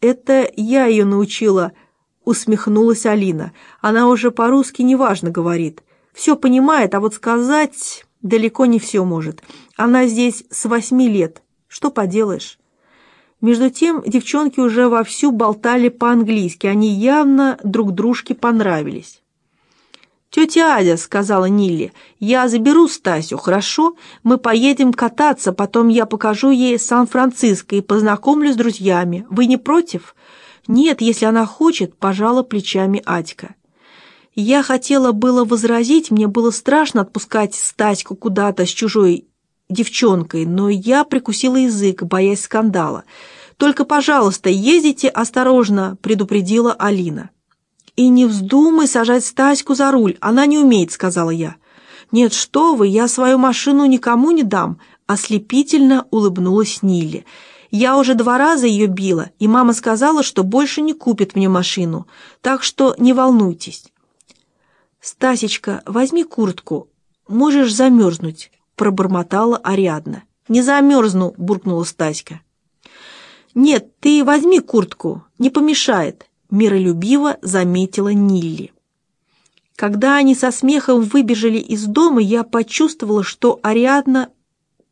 «Это я ее научила», — усмехнулась Алина. «Она уже по-русски неважно говорит. Все понимает, а вот сказать далеко не все может. Она здесь с восьми лет. Что поделаешь?» Между тем девчонки уже вовсю болтали по-английски, они явно друг дружке понравились. «Тетя Адя», — сказала Нилли, — «я заберу Стасю, хорошо? Мы поедем кататься, потом я покажу ей Сан-Франциско и познакомлю с друзьями. Вы не против?» «Нет, если она хочет», — пожала плечами Адька. Я хотела было возразить, мне было страшно отпускать Стаську куда-то с чужой девчонкой, но я прикусила язык, боясь скандала. «Только, пожалуйста, ездите осторожно», — предупредила Алина. «И не вздумай сажать Стаську за руль, она не умеет», — сказала я. «Нет, что вы, я свою машину никому не дам», — ослепительно улыбнулась Нилли. «Я уже два раза ее била, и мама сказала, что больше не купит мне машину, так что не волнуйтесь». «Стасечка, возьми куртку, можешь замерзнуть», пробормотала Ариадна. «Не замерзну», — буркнула Стаська. «Нет, ты возьми куртку, не помешает», — миролюбиво заметила Нилли. Когда они со смехом выбежали из дома, я почувствовала, что Ариадна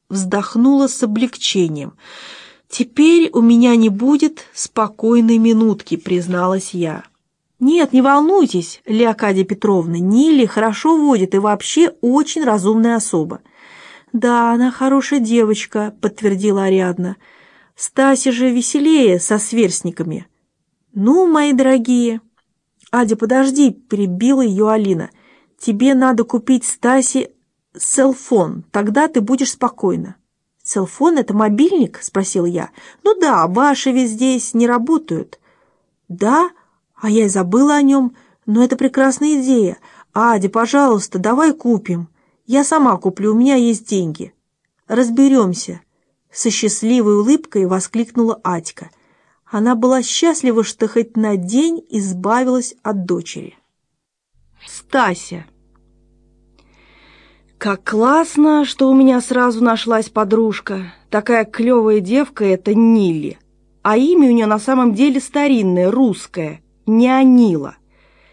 вздохнула с облегчением. «Теперь у меня не будет спокойной минутки», — призналась я. «Нет, не волнуйтесь, Леокадия Петровна, Нилли хорошо водит и вообще очень разумная особа. «Да, она хорошая девочка», — подтвердила Ариадна. «Стася же веселее со сверстниками». «Ну, мои дорогие...» «Адя, подожди», — перебила ее Алина. «Тебе надо купить Стасе селфон, тогда ты будешь спокойна». «Селфон — это мобильник?» — спросил я. «Ну да, ваши ведь здесь не работают». «Да? А я и забыла о нем. Но это прекрасная идея. Адя, пожалуйста, давай купим». Я сама куплю, у меня есть деньги. Разберемся. Со счастливой улыбкой воскликнула Атька. Она была счастлива, что хоть на день избавилась от дочери. Стася. Как классно, что у меня сразу нашлась подружка. Такая клевая девка — это Нилли. А имя у нее на самом деле старинное, русское, не Анила.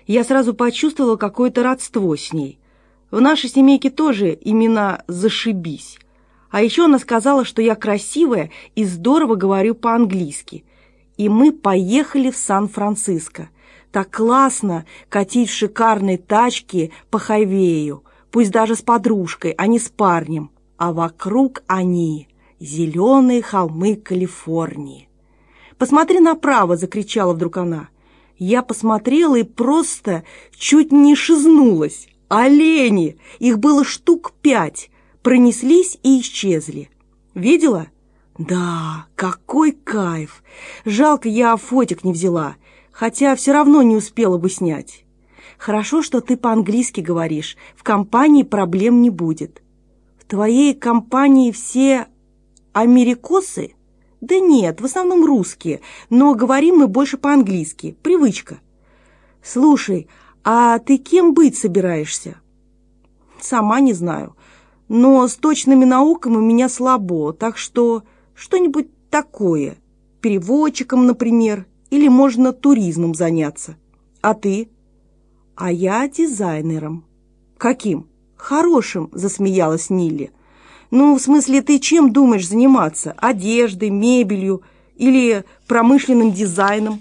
Я сразу почувствовала какое-то родство с ней. В нашей семейке тоже имена «зашибись». А еще она сказала, что я красивая и здорово говорю по-английски. И мы поехали в Сан-Франциско. Так классно катить в шикарной тачке по хайвею, пусть даже с подружкой, а не с парнем. А вокруг они, зеленые холмы Калифорнии. «Посмотри направо!» — закричала вдруг она. Я посмотрела и просто чуть не шизнулась. Олени! Их было штук пять, пронеслись и исчезли. Видела? Да, какой кайф! Жалко, я фотик не взяла, хотя все равно не успела бы снять. Хорошо, что ты по-английски говоришь, в компании проблем не будет. В твоей компании все америкосы? Да нет, в основном русские, но говорим мы больше по-английски, привычка. Слушай, «А ты кем быть собираешься?» «Сама не знаю. Но с точными науками меня слабо, так что что-нибудь такое. Переводчиком, например, или можно туризмом заняться. А ты?» «А я дизайнером». «Каким?» «Хорошим», — засмеялась Нилли. «Ну, в смысле, ты чем думаешь заниматься? Одеждой, мебелью или промышленным дизайном?»